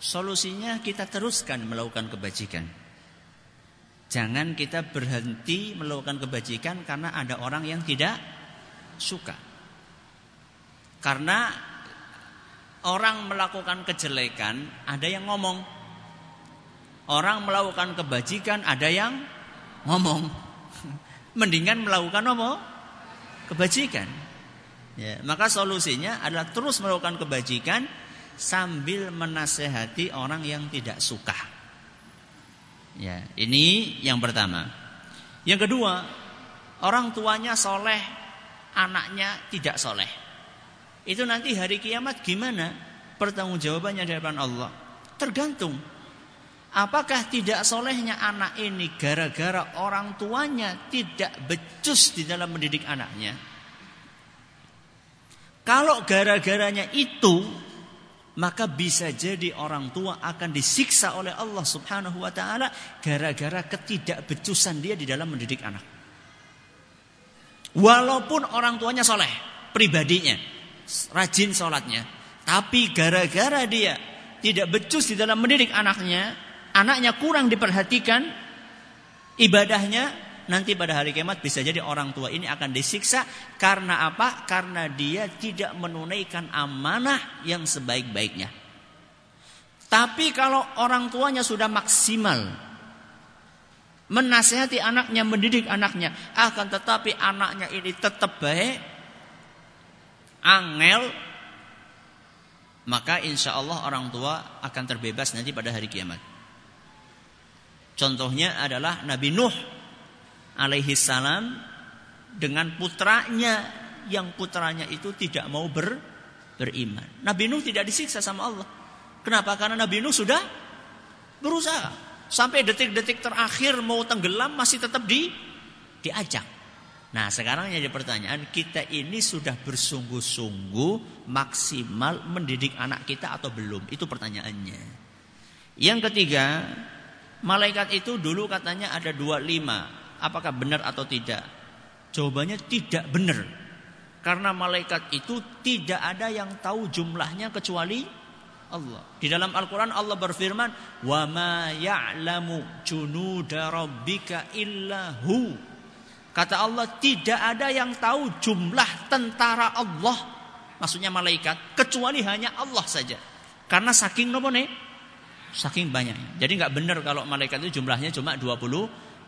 Speaker 1: Solusinya kita teruskan melakukan kebajikan. Jangan kita berhenti melakukan kebajikan karena ada orang yang tidak suka. Karena orang melakukan kejelekan, ada yang ngomong. Orang melakukan kebajikan, ada yang ngomong. [LAUGHS] Mendingan melakukan apa? Kebajikan. Ya, maka solusinya adalah terus melakukan kebajikan sambil menasehati orang yang tidak suka. Ya, ini yang pertama. Yang kedua, orang tuanya soleh, anaknya tidak soleh. Itu nanti hari kiamat gimana? Pertanggungjawabannya di hadapan Allah. Tergantung. Apakah tidak solehnya anak ini gara-gara orang tuanya tidak becus di dalam mendidik anaknya? Kalau gara-garanya itu, maka bisa jadi orang tua akan disiksa oleh Allah Subhanahu wa taala gara-gara ketidakbecusan dia di dalam mendidik anak. Walaupun orang tuanya soleh, pribadinya, rajin sholatnya. Tapi gara-gara dia tidak becus di dalam mendidik anaknya, anaknya kurang diperhatikan ibadahnya, nanti pada hari kiamat bisa jadi orang tua ini akan disiksa karena apa? Karena dia tidak menunaikan amanah yang sebaik-baiknya. Tapi kalau orang tuanya sudah maksimal menasehati anaknya, mendidik anaknya, akan tetapi anaknya ini tetap baik, angel, maka insya Allah orang tua akan terbebas nanti pada hari kiamat. Contohnya adalah Nabi Nuh alaihi salam dengan putranya yang putranya itu tidak mau ber, beriman. Nabi Nuh tidak disiksa sama Allah. Kenapa? Karena Nabi Nuh sudah berusaha sampai detik-detik terakhir mau tenggelam masih tetap di diajak. Nah, sekarang jadi pertanyaan, kita ini sudah bersungguh-sungguh maksimal mendidik anak kita atau belum? Itu pertanyaannya. Yang ketiga, malaikat itu dulu katanya ada 25. Apakah benar atau tidak? Jawabannya tidak benar. Karena malaikat itu tidak ada yang tahu jumlahnya kecuali Allah. Di dalam Al-Qur'an Allah berfirman, "Wa ma ya'lamu illa hu." Kata Allah, tidak ada yang tahu jumlah tentara Allah, maksudnya malaikat, kecuali hanya Allah saja. Karena saking nopo nih? Saking banyak. Jadi nggak benar kalau malaikat itu jumlahnya cuma 25.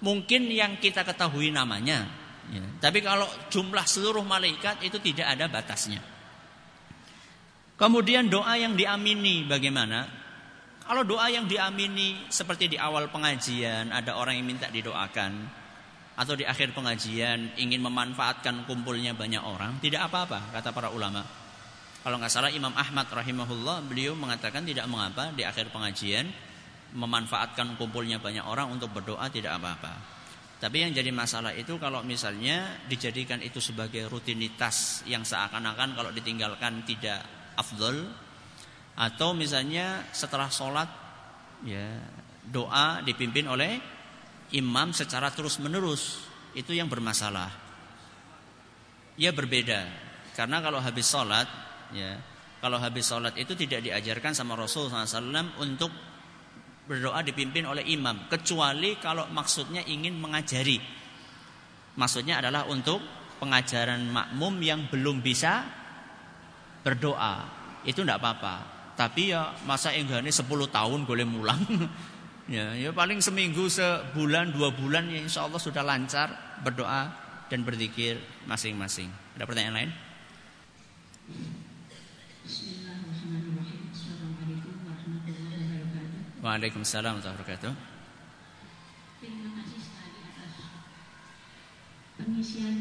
Speaker 1: Mungkin yang kita ketahui namanya, ya. Tapi kalau jumlah seluruh malaikat itu tidak ada batasnya. Kemudian doa yang diamini bagaimana? Kalau doa yang diamini seperti di awal pengajian ada orang yang minta didoakan atau di akhir pengajian ingin memanfaatkan kumpulnya banyak orang, tidak apa-apa kata para ulama. Kalau nggak salah Imam Ahmad rahimahullah beliau mengatakan tidak mengapa di akhir pengajian memanfaatkan kumpulnya banyak orang untuk berdoa tidak apa-apa. Tapi yang jadi masalah itu kalau misalnya dijadikan itu sebagai rutinitas yang seakan-akan kalau ditinggalkan tidak afdol atau misalnya setelah sholat ya doa dipimpin oleh imam secara terus menerus itu yang bermasalah. Ya berbeda karena kalau habis sholat ya kalau habis sholat itu tidak diajarkan sama Rasul SAW untuk berdoa dipimpin oleh imam kecuali kalau maksudnya ingin mengajari. Maksudnya adalah untuk pengajaran makmum yang belum bisa berdoa. Itu tidak apa-apa. Tapi ya masa enggaknya 10 tahun boleh mulang. [LAUGHS] ya, ya paling seminggu sebulan dua bulan ya insya Allah sudah lancar berdoa dan berzikir masing-masing. Ada pertanyaan lain? Waalaikumsalam warahmatullahi wabarakatuh.
Speaker 5: Terima kasih sekali atas pengisian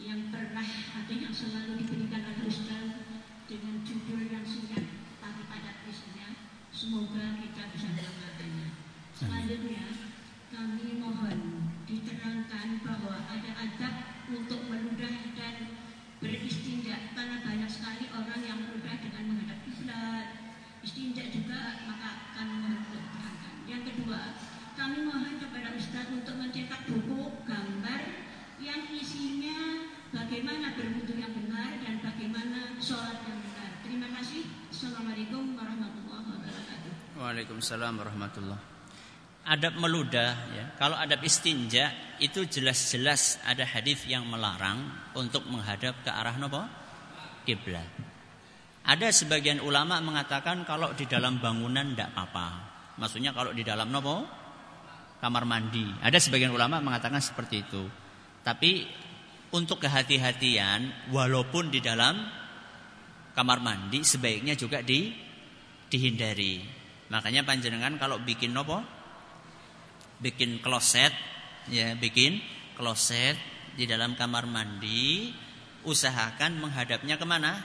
Speaker 5: yang pernah atau yang selalu diberikan oleh Ustaz dengan judul yang singkat tapi pada isinya semoga kita bisa melakukannya selanjutnya kami mohon diterangkan bahwa ada adab untuk meludah dan beristinja karena banyak sekali orang yang meludah dengan menghadap kiblat istinja juga maka kami mohon diterangkan yang kedua kami mohon kepada Ustaz untuk mencetak buku gambar yang isinya bagaimana berwudu yang benar dan bagaimana sholat yang. Terima kasih. Assalamualaikum warahmatullahi wabarakatuh.
Speaker 1: Waalaikumsalam warahmatullahi Adab meludah ya. Kalau adab istinja itu jelas-jelas ada hadis yang melarang untuk menghadap ke arah nopo? Kiblat. Ada sebagian ulama mengatakan kalau di dalam bangunan tidak apa-apa. Maksudnya kalau di dalam nopo? Kamar mandi. Ada sebagian ulama mengatakan seperti itu. Tapi untuk kehati-hatian walaupun di dalam kamar mandi sebaiknya juga di dihindari. Makanya panjenengan kalau bikin nopo? Bikin kloset ya, bikin kloset di dalam kamar mandi, usahakan menghadapnya ke mana?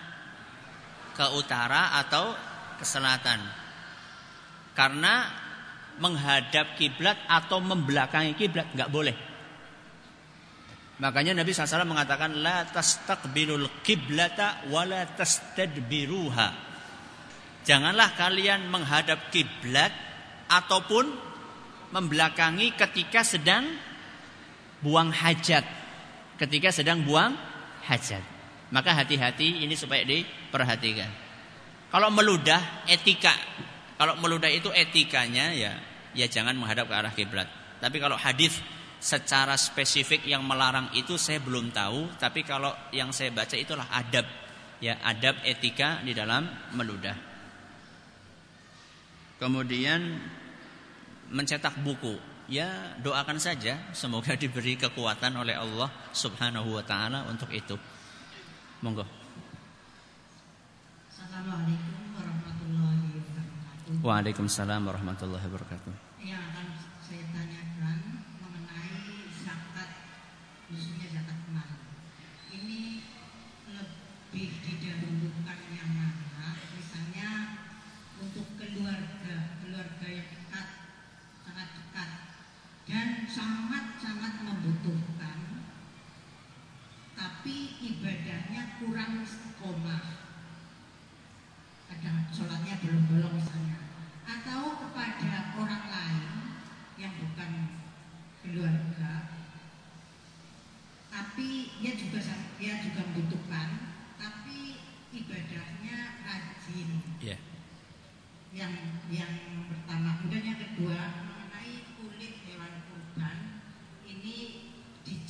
Speaker 1: Ke utara atau ke selatan. Karena menghadap kiblat atau membelakangi kiblat nggak boleh. Makanya Nabi SAW mengatakan la tastaqbilul kiblata wa la tastadbiruha. Janganlah kalian menghadap kiblat ataupun membelakangi ketika sedang buang hajat. Ketika sedang buang hajat. Maka hati-hati ini supaya diperhatikan. Kalau meludah etika. Kalau meludah itu etikanya ya ya jangan menghadap ke arah kiblat. Tapi kalau hadis secara spesifik yang melarang itu saya belum tahu, tapi kalau yang saya baca itulah adab, ya adab etika di dalam meludah. Kemudian mencetak buku, ya doakan saja semoga [LAUGHS] diberi kekuatan oleh Allah Subhanahu wa taala untuk itu. Monggo.
Speaker 5: Assalamualaikum warahmatullahi wabarakatuh.
Speaker 1: Waalaikumsalam warahmatullahi wabarakatuh.
Speaker 5: Yang akan saya tanyakan mengenai zakat khususnya zakat mal. Ini lebih didahulukan yang mana? Misalnya untuk keluarga, keluarga yang dekat, sangat dekat dan sangat-sangat membutuhkan tapi ibadahnya kurang istiqomah. Kadang sholatnya belum belum misalnya. Atau kepada orang lain yang bukan keluarga tapi dia juga dia juga membutuhkan tapi ibadahnya rajin.
Speaker 1: Ya.
Speaker 5: yang yang pertama. Kemudian yang kedua mengenai kulit hewan kurban ini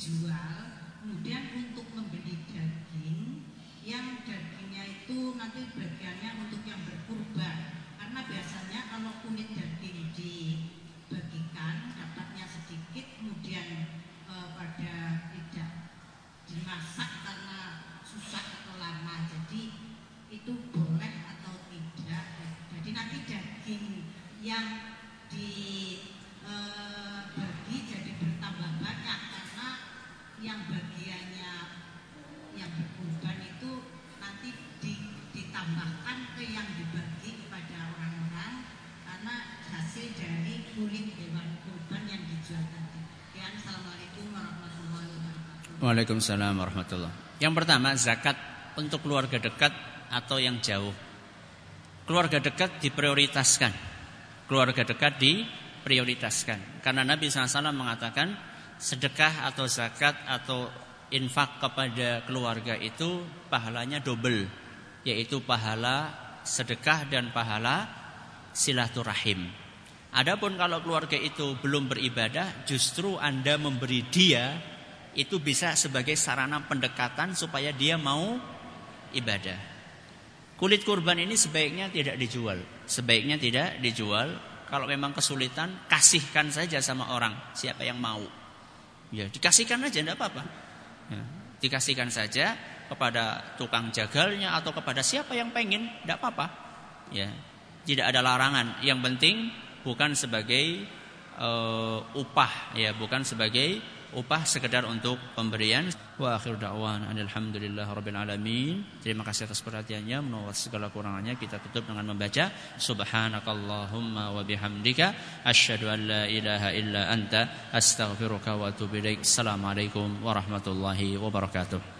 Speaker 5: dijual kemudian untuk membeli daging yang dagingnya itu nanti bagiannya untuk yang berkurban. Karena biasanya kalau kulit daging dibagikan dapatnya sedikit kemudian eh, pada tidak dimasak karena susah atau lama. Jadi itu boleh atau tidak jadi nanti yang dibagi jadi bertambah banyak karena yang bagiannya yang berkurban itu nanti di- ditambahkan ke yang dibagi kepada orang-orang karena hasil dari kulit hewan kurban yang dijual tadi. Ya, Assalamualaikum warahmatullahi wabarakatuh.
Speaker 1: Waalaikumsalam warahmatullahi Yang pertama zakat untuk keluarga dekat atau yang jauh. Keluarga dekat diprioritaskan. Keluarga dekat diprioritaskan. Karena Nabi SAW mengatakan sedekah atau zakat atau infak kepada keluarga itu pahalanya double. Yaitu pahala sedekah dan pahala silaturahim. Adapun kalau keluarga itu belum beribadah, justru Anda memberi dia itu bisa sebagai sarana pendekatan supaya dia mau ibadah. Kulit kurban ini sebaiknya tidak dijual. Sebaiknya tidak dijual. Kalau memang kesulitan, kasihkan saja sama orang siapa yang mau. Ya, dikasihkan aja tidak apa-apa. Ya, dikasihkan saja kepada tukang jagalnya atau kepada siapa yang pengen, tidak apa-apa. Ya, tidak ada larangan. Yang penting bukan sebagai uh, upah, ya, bukan sebagai upah sekedar untuk pemberian. Wa akhir da'wan alhamdulillah rabbil alamin. Terima kasih atas perhatiannya. Menolak segala kurangannya kita tutup dengan membaca subhanakallahumma wa bihamdika asyhadu an la ilaha illa anta astaghfiruka wa atubu ilaik. Assalamualaikum warahmatullahi wabarakatuh.